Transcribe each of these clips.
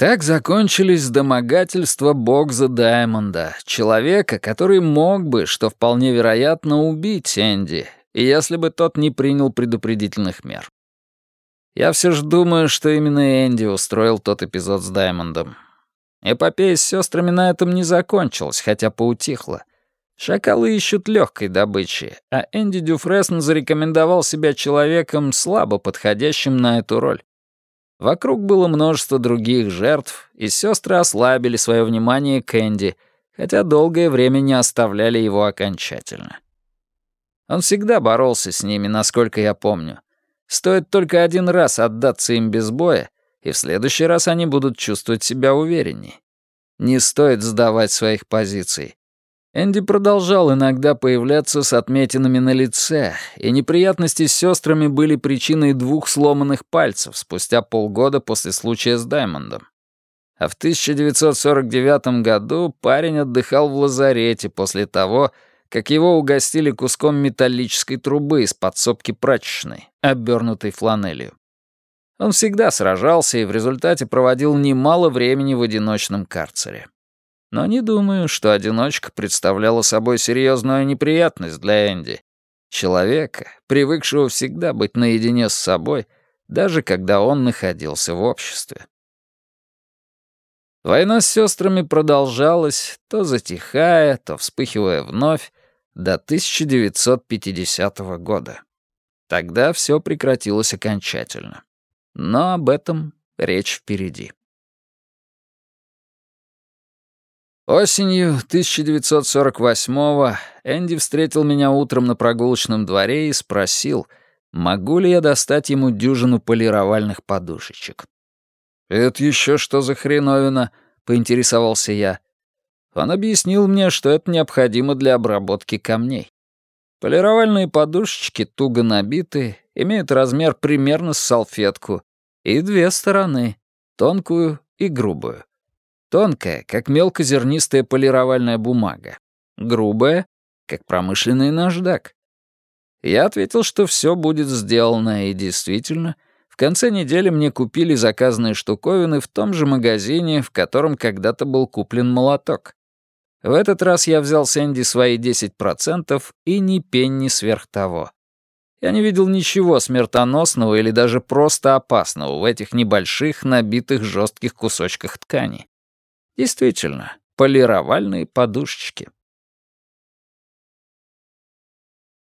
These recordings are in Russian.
Так закончились домогательства Богза Даймонда, человека, который мог бы, что вполне вероятно, убить Энди, если бы тот не принял предупредительных мер. Я все же думаю, что именно Энди устроил тот эпизод с Даймондом. Эпопея с сестрами на этом не закончилась, хотя поутихла. Шакалы ищут легкой добычи, а Энди Дюфрессен зарекомендовал себя человеком, слабо подходящим на эту роль. Вокруг было множество других жертв, и сестры ослабили свое внимание к Энди, хотя долгое время не оставляли его окончательно. Он всегда боролся с ними, насколько я помню. Стоит только один раз отдаться им без боя, и в следующий раз они будут чувствовать себя увереннее. Не стоит сдавать своих позиций. Энди продолжал иногда появляться с отметинами на лице, и неприятности с сестрами были причиной двух сломанных пальцев спустя полгода после случая с Даймондом. А в 1949 году парень отдыхал в лазарете после того, как его угостили куском металлической трубы из подсобки прачечной, обернутой фланелью. Он всегда сражался и в результате проводил немало времени в одиночном карцере. Но не думаю, что одиночка представляла собой серьезную неприятность для Энди. Человека, привыкшего всегда быть наедине с собой, даже когда он находился в обществе. Война с сестрами продолжалась, то затихая, то вспыхивая вновь, до 1950 года. Тогда все прекратилось окончательно. Но об этом речь впереди. Осенью 1948-го Энди встретил меня утром на прогулочном дворе и спросил, могу ли я достать ему дюжину полировальных подушечек. «Это еще что за хреновина?» — поинтересовался я. Он объяснил мне, что это необходимо для обработки камней. Полировальные подушечки туго набиты, имеют размер примерно с салфетку, и две стороны — тонкую и грубую. Тонкая, как мелкозернистая полировальная бумага. Грубая, как промышленный наждак. Я ответил, что все будет сделано, и действительно, в конце недели мне купили заказанные штуковины в том же магазине, в котором когда-то был куплен молоток. В этот раз я взял с Энди свои 10% и ни пенни сверх того. Я не видел ничего смертоносного или даже просто опасного в этих небольших, набитых жестких кусочках ткани. Действительно, полировальные подушечки.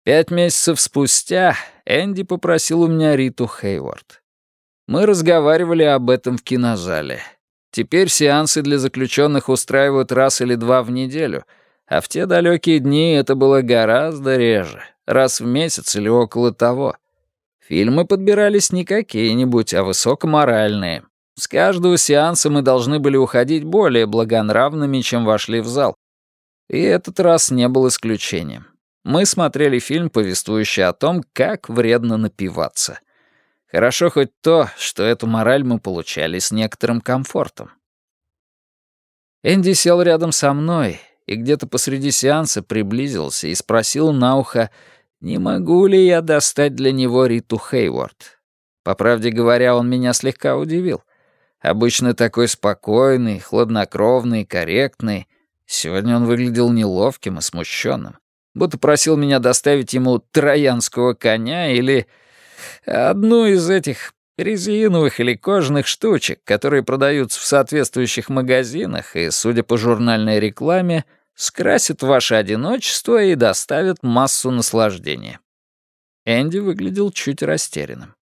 Пять месяцев спустя Энди попросил у меня Риту Хейвард. Мы разговаривали об этом в кинозале. Теперь сеансы для заключенных устраивают раз или два в неделю, а в те далекие дни это было гораздо реже, раз в месяц или около того. Фильмы подбирались не какие-нибудь, а высокоморальные, с каждого сеанса мы должны были уходить более благонравными, чем вошли в зал. И этот раз не был исключением. Мы смотрели фильм, повествующий о том, как вредно напиваться. Хорошо хоть то, что эту мораль мы получали с некоторым комфортом. Энди сел рядом со мной и где-то посреди сеанса приблизился и спросил на ухо, не могу ли я достать для него Риту Хейворд. По правде говоря, он меня слегка удивил. Обычно такой спокойный, хладнокровный, корректный. Сегодня он выглядел неловким и смущенным. Будто просил меня доставить ему троянского коня или одну из этих резиновых или кожаных штучек, которые продаются в соответствующих магазинах и, судя по журнальной рекламе, скрасят ваше одиночество и доставят массу наслаждения. Энди выглядел чуть растерянным.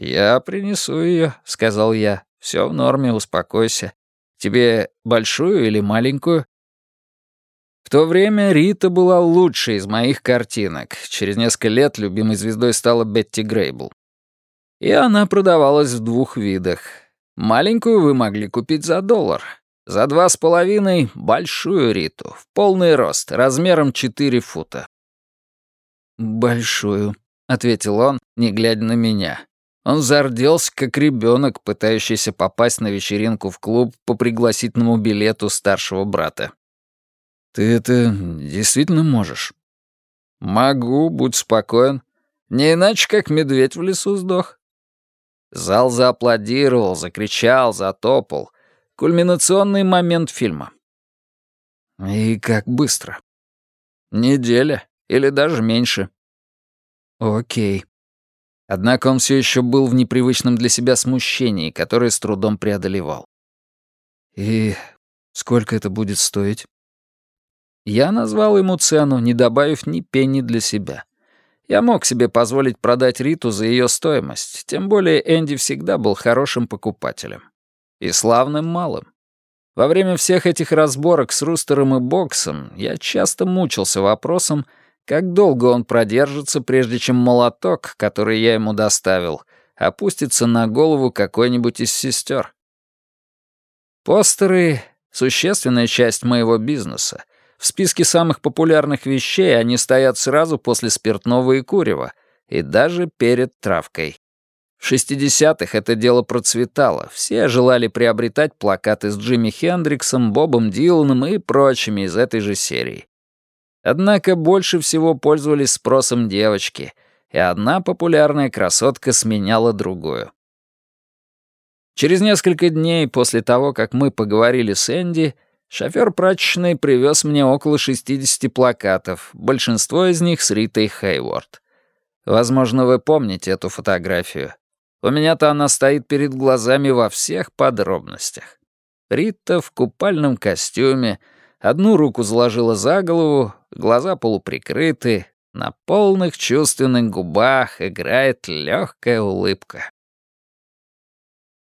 «Я принесу ее», — сказал я. «Все в норме, успокойся. Тебе большую или маленькую?» В то время Рита была лучшей из моих картинок. Через несколько лет любимой звездой стала Бетти Грейбл. И она продавалась в двух видах. Маленькую вы могли купить за доллар. За два с половиной — большую Риту, в полный рост, размером четыре фута. «Большую», — ответил он, не глядя на меня. Он зарделся, как ребенок, пытающийся попасть на вечеринку в клуб по пригласительному билету старшего брата. «Ты это действительно можешь?» «Могу, будь спокоен. Не иначе, как медведь в лесу сдох». Зал зааплодировал, закричал, затопал. Кульминационный момент фильма. И как быстро? Неделя или даже меньше. Окей. Однако он все еще был в непривычном для себя смущении, которое с трудом преодолевал. И сколько это будет стоить? Я назвал ему цену, не добавив ни пенни для себя. Я мог себе позволить продать Риту за ее стоимость, тем более Энди всегда был хорошим покупателем. И славным малым. Во время всех этих разборок с Рустером и Боксом я часто мучился вопросом, как долго он продержится, прежде чем молоток, который я ему доставил, опустится на голову какой-нибудь из сестер. Постеры — существенная часть моего бизнеса — в списке самых популярных вещей они стоят сразу после спиртного и курева, и даже перед травкой. В 60-х это дело процветало, все желали приобретать плакаты с Джимми Хендриксом, Бобом Диланом и прочими из этой же серии. Однако больше всего пользовались спросом девочки, и одна популярная красотка сменяла другую. Через несколько дней после того, как мы поговорили с Энди, Шофёр прачечной привез мне около 60 плакатов, большинство из них с Ритой Хейворд. Возможно, вы помните эту фотографию. У меня-то она стоит перед глазами во всех подробностях. Рита в купальном костюме, одну руку заложила за голову, глаза полуприкрыты, на полных чувственных губах играет легкая улыбка.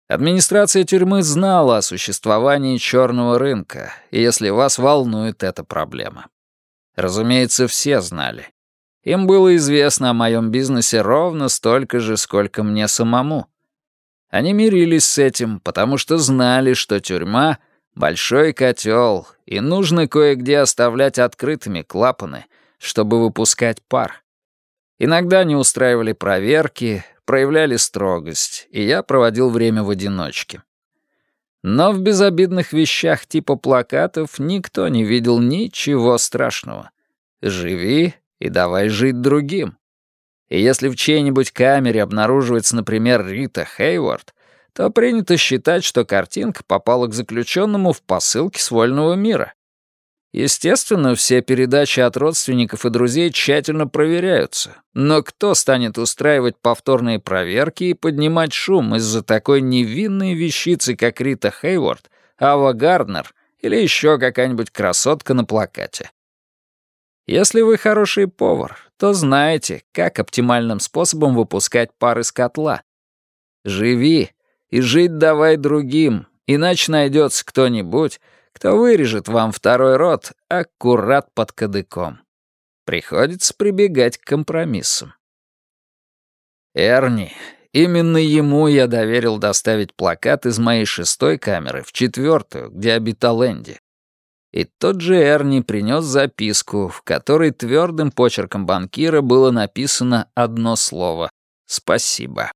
Администрация тюрьмы знала о существовании черного рынка, если вас волнует эта проблема. Разумеется, все знали. Им было известно о моем бизнесе ровно столько же, сколько мне самому. Они мирились с этим, потому что знали, что тюрьма — большой котел, и нужно кое-где оставлять открытыми клапаны, чтобы выпускать пар. Иногда не устраивали проверки, проявляли строгость, и я проводил время в одиночке. Но в безобидных вещах типа плакатов никто не видел ничего страшного. Живи и давай жить другим. И если в чьей-нибудь камере обнаруживается, например, Рита Хейвард, то принято считать, что картинка попала к заключенному в посылке с вольного мира. Естественно, все передачи от родственников и друзей тщательно проверяются. Но кто станет устраивать повторные проверки и поднимать шум из-за такой невинной вещицы, как Рита Хейворд, Ава Гарднер или еще какая-нибудь красотка на плакате? Если вы хороший повар, то знаете, как оптимальным способом выпускать пар из котла. Живи и жить давай другим, иначе найдется кто-нибудь, кто вырежет вам второй рот аккурат под кадыком. Приходится прибегать к компромиссам. Эрни, именно ему я доверил доставить плакат из моей шестой камеры в четвертую, где обитал Энди. И тот же Эрни принес записку, в которой твердым почерком банкира было написано одно слово «Спасибо».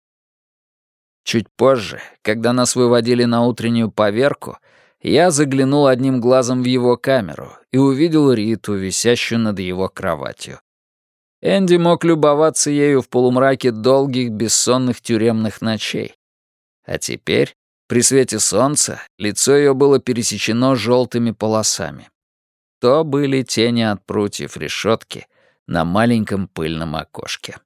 Чуть позже, когда нас выводили на утреннюю поверку, я заглянул одним глазом в его камеру и увидел Риту, висящую над его кроватью. Энди мог любоваться ею в полумраке долгих бессонных тюремных ночей. А теперь, при свете солнца, лицо ее было пересечено желтыми полосами. То были тени от прутьев решетки на маленьком пыльном окошке.